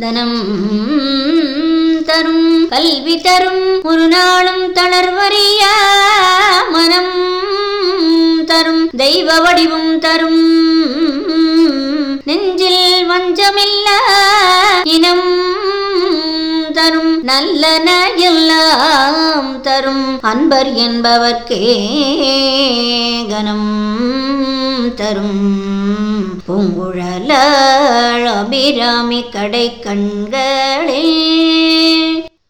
தனம் தரும் கல்வி தரும் ஒரு நாளும் தளர்வறிய மனம் தரும் தெய்வ வடிவும் தரும். நெஞ்சில் வஞ்சமில்ல இனம் தரும் நல்லன எல்லாம் தரும். அன்பர் என்பவர்க்கே கனம். தரும். பூங்குழலாள் அபிராமி கடை கண்களில்